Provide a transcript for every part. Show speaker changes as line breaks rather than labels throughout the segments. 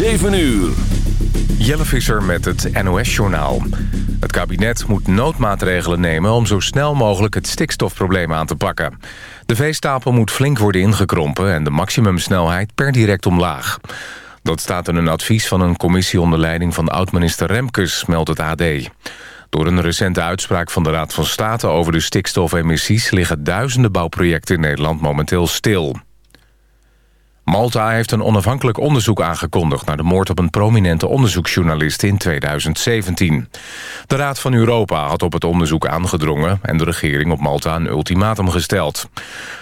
7 uur.
Jelle Visser met het NOS-journaal. Het kabinet moet noodmaatregelen nemen om zo snel mogelijk het stikstofprobleem aan te pakken. De veestapel moet flink worden ingekrompen en de maximumsnelheid per direct omlaag. Dat staat in een advies van een commissie onder leiding van oud-minister Remkes, meldt het AD. Door een recente uitspraak van de Raad van State over de stikstofemissies... liggen duizenden bouwprojecten in Nederland momenteel stil. Malta heeft een onafhankelijk onderzoek aangekondigd... naar de moord op een prominente onderzoeksjournalist in 2017. De Raad van Europa had op het onderzoek aangedrongen... en de regering op Malta een ultimatum gesteld.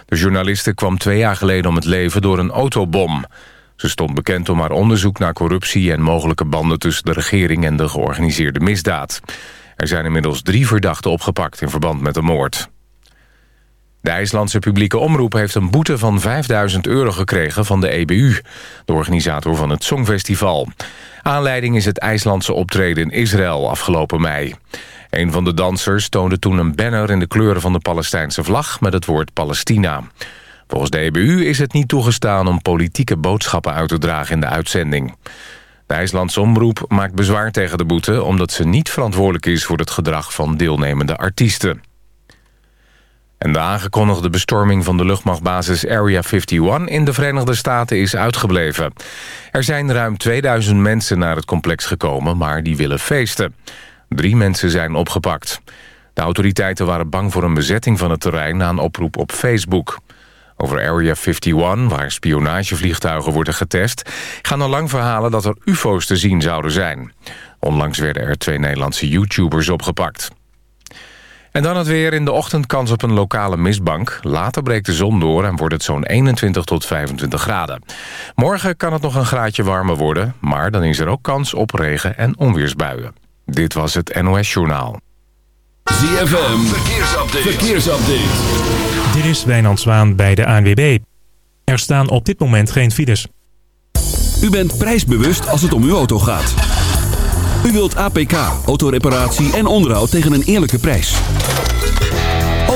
De journaliste kwam twee jaar geleden om het leven door een autobom. Ze stond bekend om haar onderzoek naar corruptie... en mogelijke banden tussen de regering en de georganiseerde misdaad. Er zijn inmiddels drie verdachten opgepakt in verband met de moord. De IJslandse publieke omroep heeft een boete van 5000 euro gekregen van de EBU, de organisator van het Songfestival. Aanleiding is het IJslandse optreden in Israël afgelopen mei. Een van de dansers toonde toen een banner in de kleuren van de Palestijnse vlag met het woord Palestina. Volgens de EBU is het niet toegestaan om politieke boodschappen uit te dragen in de uitzending. De IJslandse omroep maakt bezwaar tegen de boete... omdat ze niet verantwoordelijk is voor het gedrag van deelnemende artiesten. De aangekondigde bestorming van de luchtmachtbasis Area 51 in de Verenigde Staten is uitgebleven. Er zijn ruim 2000 mensen naar het complex gekomen, maar die willen feesten. Drie mensen zijn opgepakt. De autoriteiten waren bang voor een bezetting van het terrein na een oproep op Facebook. Over Area 51, waar spionagevliegtuigen worden getest... gaan al lang verhalen dat er ufo's te zien zouden zijn. Onlangs werden er twee Nederlandse YouTubers opgepakt. En dan het weer. In de ochtend kans op een lokale mistbank. Later breekt de zon door en wordt het zo'n 21 tot 25 graden. Morgen kan het nog een graadje warmer worden... maar dan is er ook kans op regen- en onweersbuien. Dit was het NOS Journaal.
ZFM, verkeersupdate. verkeersupdate.
Dit is Wijnand Zwaan bij de ANWB. Er staan op dit moment geen files.
U bent prijsbewust als het om uw auto gaat. U wilt APK, autoreparatie en onderhoud tegen een eerlijke prijs.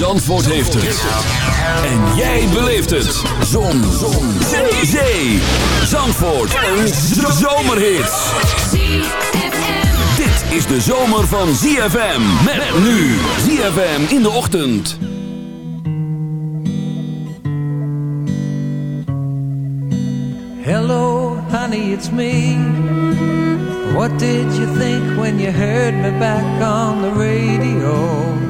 Zandvoort heeft het. En jij beleeft het. Zon. Zon. Zee. Zandvoort. Een zomerhit. Dit is de zomer van ZFM. Met nu. ZFM in de ochtend.
Hello, honey, it's me. What did you think when you heard me back on the radio?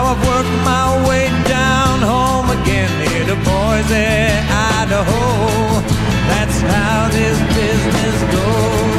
Now I've worked my way down home again here to Boise, Idaho. That's how this business goes.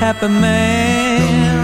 happy man.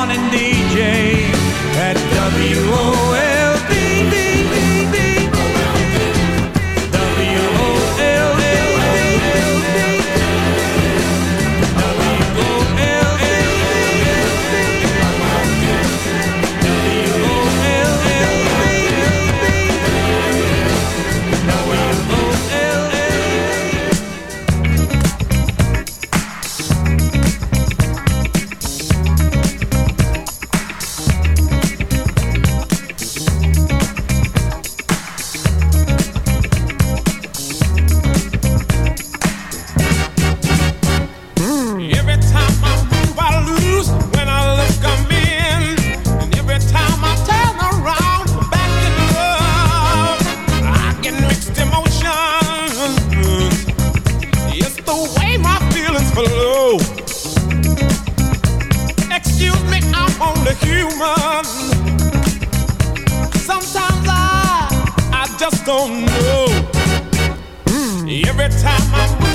Every time I'm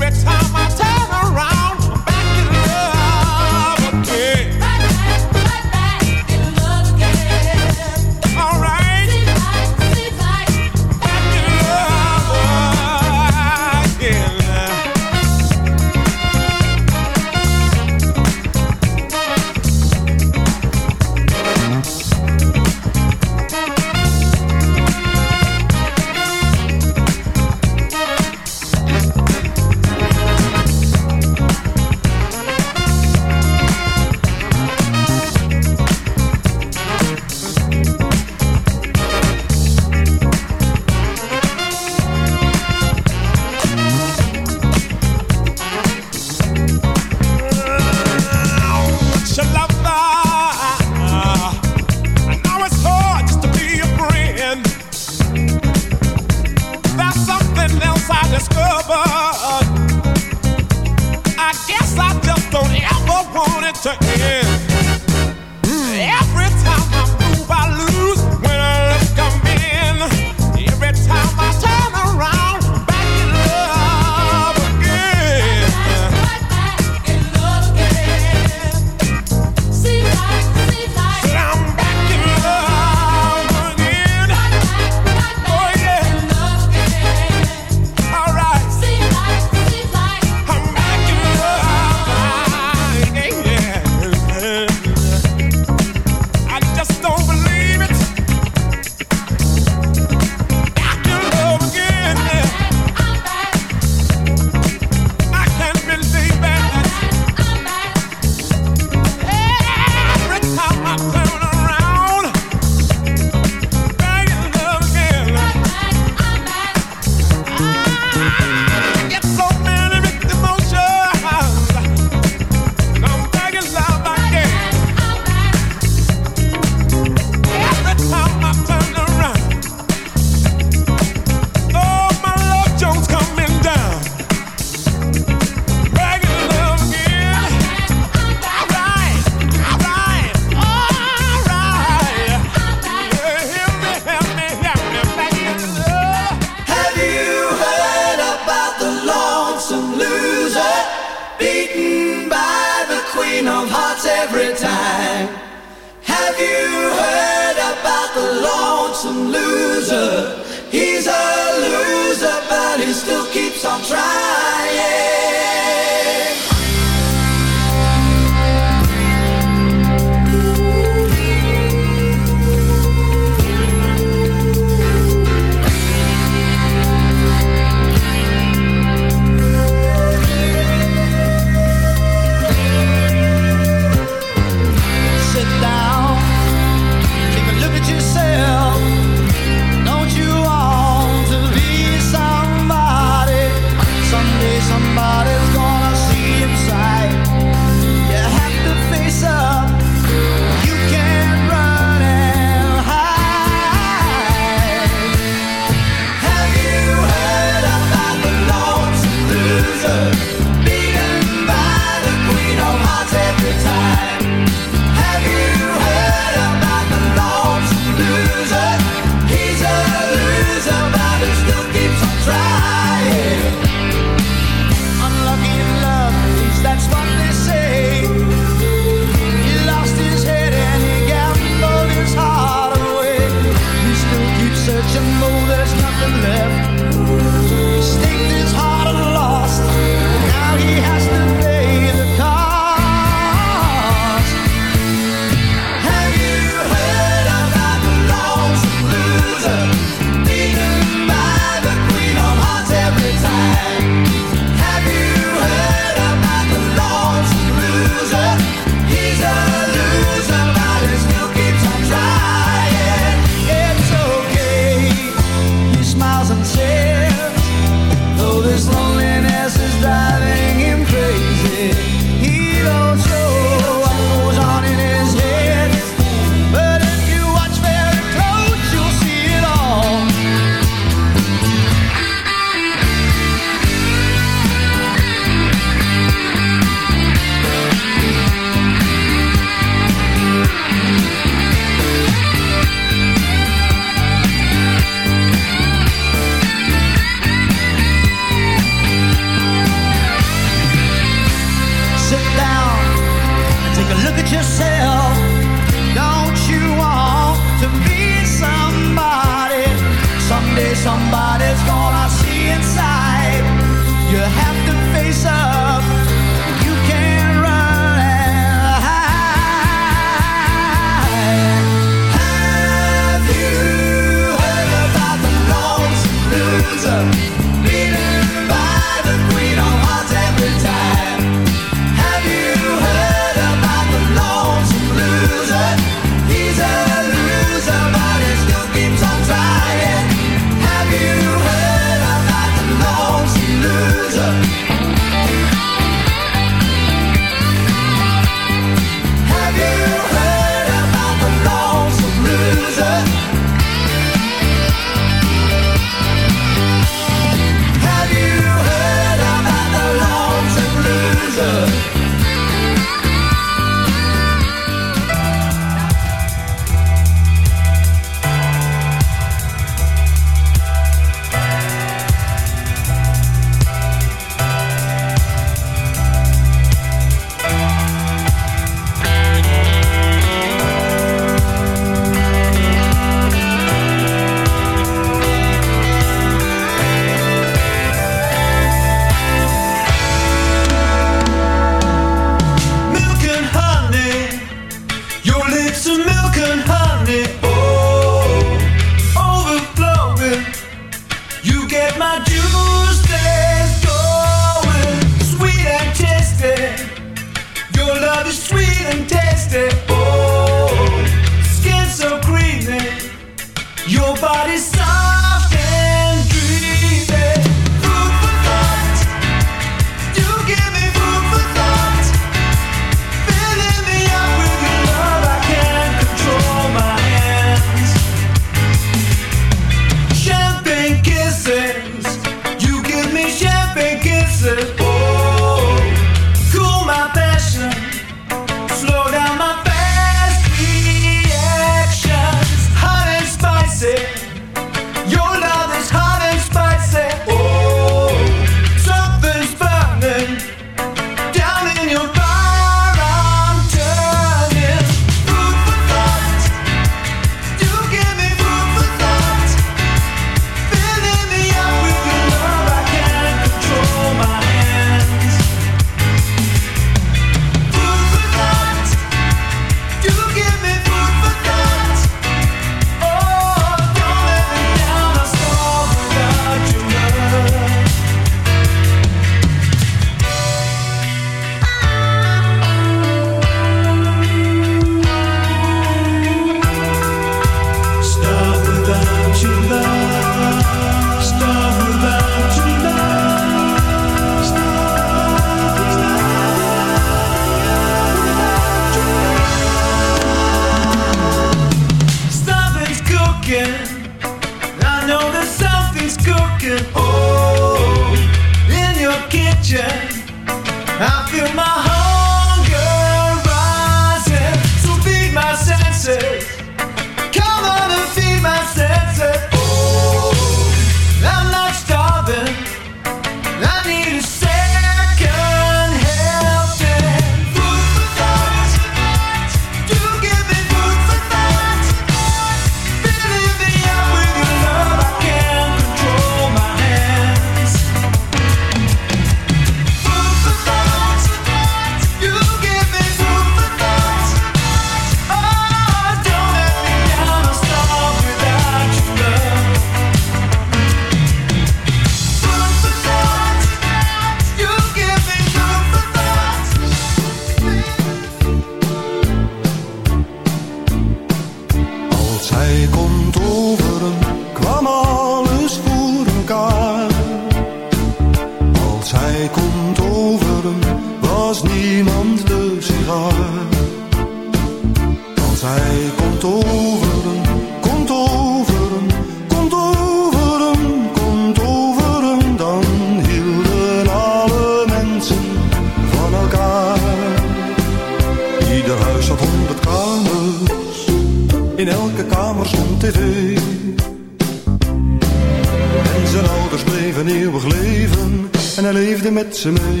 ze mee.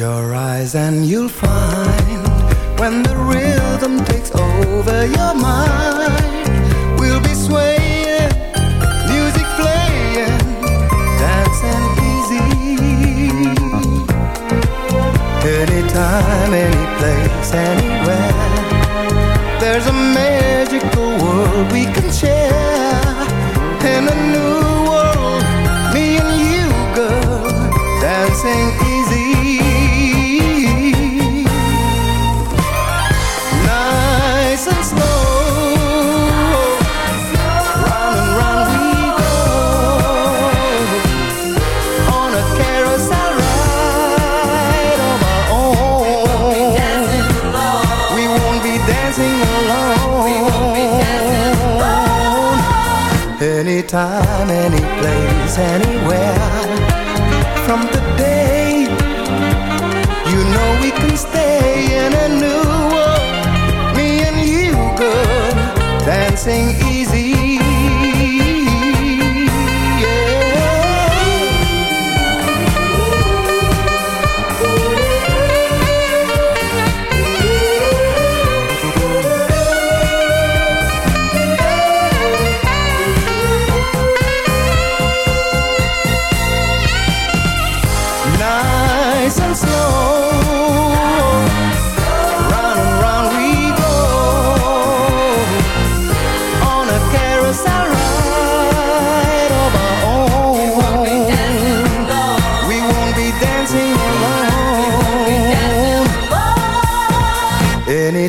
your eyes and you'll find when the rhythm takes over your mind.